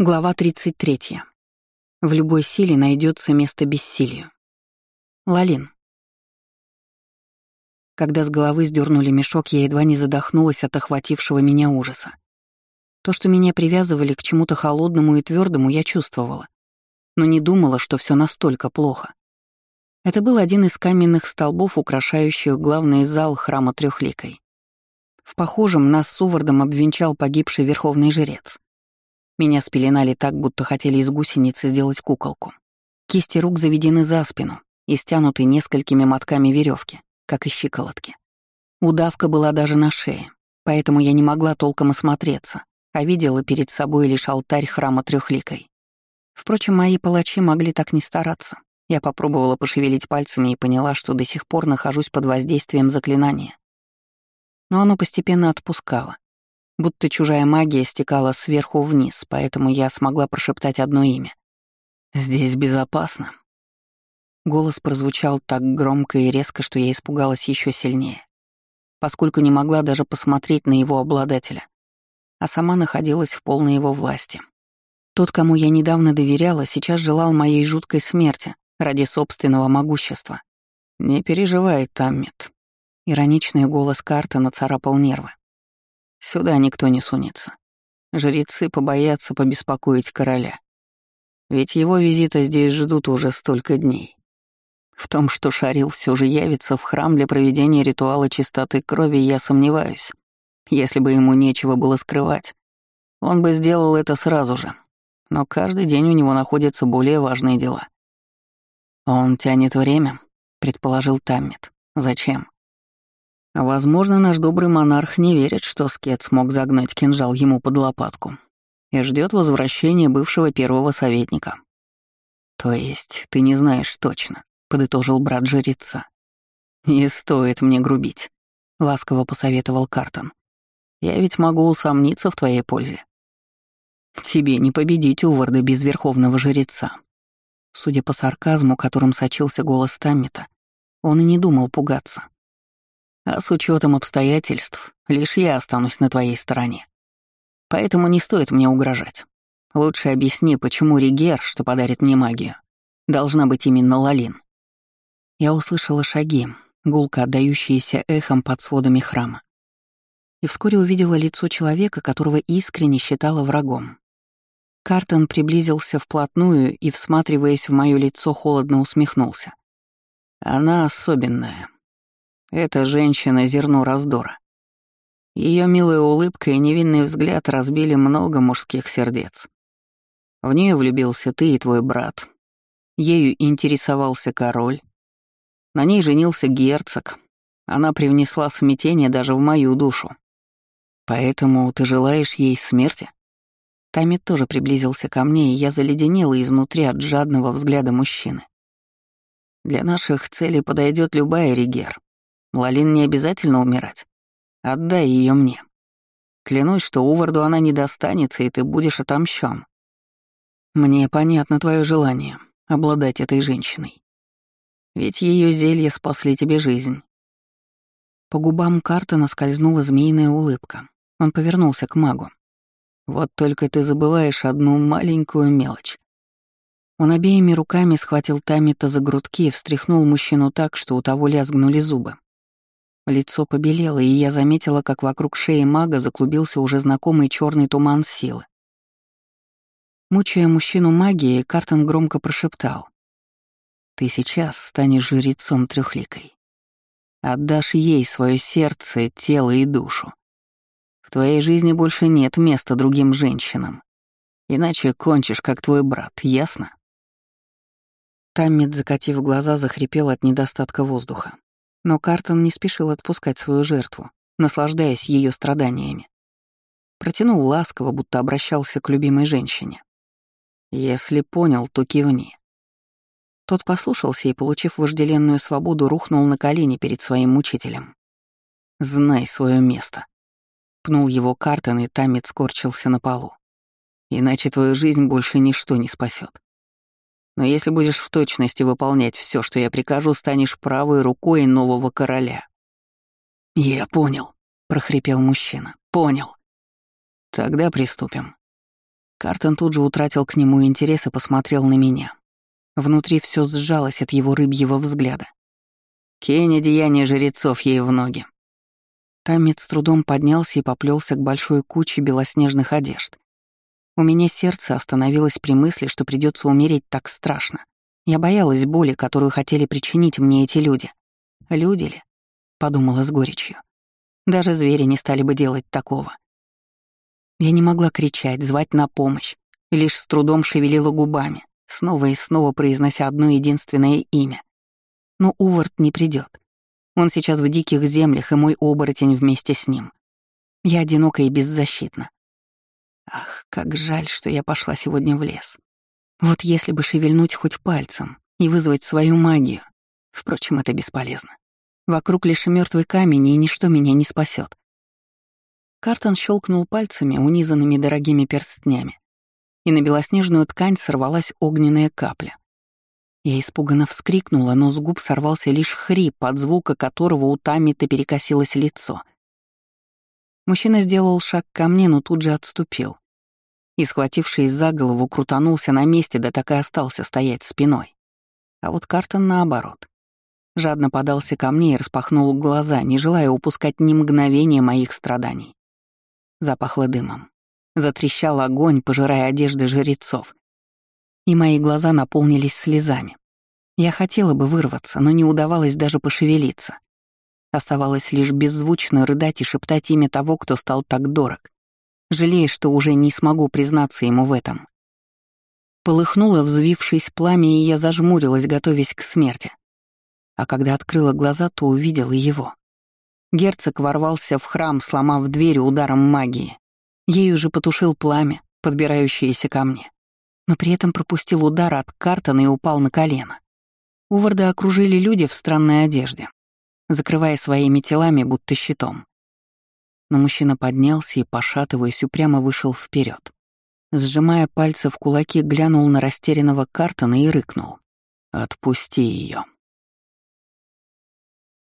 Глава 33. В любой силе найдется место бессилию. Лалин. Когда с головы сдернули мешок, я едва не задохнулась от охватившего меня ужаса. То, что меня привязывали к чему-то холодному и твердому, я чувствовала, но не думала, что все настолько плохо. Это был один из каменных столбов, украшающих главный зал храма Трехликой. В похожем нас с Увардом обвенчал погибший верховный жрец — меня спеленали так, будто хотели из гусеницы сделать куколку. Кисти рук заведены за спину и стянуты несколькими мотками веревки, как и щиколотки. Удавка была даже на шее, поэтому я не могла толком осмотреться, а видела перед собой лишь алтарь храма трехликой. Впрочем, мои палачи могли так не стараться. Я попробовала пошевелить пальцами и поняла, что до сих пор нахожусь под воздействием заклинания. Но оно постепенно отпускало, Будто чужая магия стекала сверху вниз, поэтому я смогла прошептать одно имя. «Здесь безопасно». Голос прозвучал так громко и резко, что я испугалась еще сильнее, поскольку не могла даже посмотреть на его обладателя, а сама находилась в полной его власти. Тот, кому я недавно доверяла, сейчас желал моей жуткой смерти ради собственного могущества. «Не переживай, Таммит». Ироничный голос карты нацарапал нервы. Сюда никто не сунется. Жрецы побоятся побеспокоить короля. Ведь его визита здесь ждут уже столько дней. В том, что Шарил все же явится в храм для проведения ритуала чистоты крови, я сомневаюсь. Если бы ему нечего было скрывать, он бы сделал это сразу же. Но каждый день у него находятся более важные дела. «Он тянет время», — предположил Таммит. «Зачем?» Возможно, наш добрый монарх не верит, что Скет смог загнать кинжал ему под лопатку и ждет возвращения бывшего первого советника. «То есть ты не знаешь точно», — подытожил брат жреца. «Не стоит мне грубить», — ласково посоветовал Картон. «Я ведь могу усомниться в твоей пользе». «Тебе не победить Уварда без верховного жреца». Судя по сарказму, которым сочился голос Таммита, он и не думал пугаться. А с учетом обстоятельств, лишь я останусь на твоей стороне. Поэтому не стоит мне угрожать. Лучше объясни, почему Ригер, что подарит мне магию, должна быть именно Лалин. Я услышала шаги, гулко отдающиеся эхом под сводами храма. И вскоре увидела лицо человека, которого искренне считала врагом. Картон приблизился вплотную и, всматриваясь в мое лицо, холодно усмехнулся. «Она особенная», эта женщина — зерно раздора. Ее милая улыбка и невинный взгляд разбили много мужских сердец. В нее влюбился ты и твой брат. Ею интересовался король. На ней женился герцог. Она привнесла смятение даже в мою душу. Поэтому ты желаешь ей смерти? Тамит тоже приблизился ко мне, и я заледенела изнутри от жадного взгляда мужчины. Для наших целей подойдет любая ригер. Лалин не обязательно умирать. Отдай ее мне. Клянусь, что Уварду она не достанется, и ты будешь отомщен. Мне понятно твое желание обладать этой женщиной. Ведь ее зелья спасли тебе жизнь. По губам Картона скользнула змеиная улыбка. Он повернулся к магу. Вот только ты забываешь одну маленькую мелочь. Он обеими руками схватил Тамита за грудки и встряхнул мужчину так, что у того лязгнули зубы. Лицо побелело, и я заметила, как вокруг шеи мага заклубился уже знакомый черный туман силы. Мучая мужчину магией, Картон громко прошептал. «Ты сейчас станешь жрецом трехликой. Отдашь ей свое сердце, тело и душу. В твоей жизни больше нет места другим женщинам. Иначе кончишь, как твой брат, ясно?» Таммит, закатив глаза, захрипел от недостатка воздуха. Но Картон не спешил отпускать свою жертву, наслаждаясь ее страданиями. Протянул ласково, будто обращался к любимой женщине. «Если понял, то кивни». Тот послушался и, получив вожделенную свободу, рухнул на колени перед своим мучителем. «Знай свое место». Пнул его Картон, и Тамит скорчился на полу. «Иначе твою жизнь больше ничто не спасет. Но если будешь в точности выполнять все, что я прикажу, станешь правой рукой нового короля». «Я понял», — прохрипел мужчина. «Понял». «Тогда приступим». Картон тут же утратил к нему интерес и посмотрел на меня. Внутри все сжалось от его рыбьего взгляда. Кинь одеяние жрецов ей в ноги. Таммит с трудом поднялся и поплелся к большой куче белоснежных одежд. У меня сердце остановилось при мысли, что придется умереть так страшно. Я боялась боли, которую хотели причинить мне эти люди. Люди ли? Подумала с горечью. Даже звери не стали бы делать такого. Я не могла кричать, звать на помощь, лишь с трудом шевелила губами, снова и снова произнося одно единственное имя. Но Увард не придет. Он сейчас в диких землях, и мой оборотень вместе с ним. Я одинока и беззащитна. Ах, как жаль, что я пошла сегодня в лес. Вот если бы шевельнуть хоть пальцем и вызвать свою магию. Впрочем, это бесполезно. Вокруг лишь мертвый камень, и ничто меня не спасет. Картон щелкнул пальцами, унизанными дорогими перстнями, и на белоснежную ткань сорвалась огненная капля. Я испуганно вскрикнула, но с губ сорвался лишь хрип, от звука которого у Тамита перекосилось лицо. Мужчина сделал шаг ко мне, но тут же отступил. И, схватившись за голову, крутанулся на месте, да так и остался стоять спиной. А вот Картон наоборот. Жадно подался ко мне и распахнул глаза, не желая упускать ни мгновения моих страданий. Запахло дымом. Затрещал огонь, пожирая одежды жрецов. И мои глаза наполнились слезами. Я хотела бы вырваться, но не удавалось даже пошевелиться. Оставалось лишь беззвучно рыдать и шептать имя того, кто стал так дорог, жалея, что уже не смогу признаться ему в этом. Полыхнуло, взвившись пламя, и я зажмурилась, готовясь к смерти. А когда открыла глаза, то увидела его. Герцог ворвался в храм, сломав дверь ударом магии. Ею же потушил пламя, подбирающееся ко мне. Но при этом пропустил удар от Картона и упал на колено. Уварда окружили люди в странной одежде, закрывая своими телами будто щитом. Но мужчина поднялся и, пошатываясь, упрямо вышел вперед. Сжимая пальцы в кулаки, глянул на растерянного Картона и рыкнул. «Отпусти ее.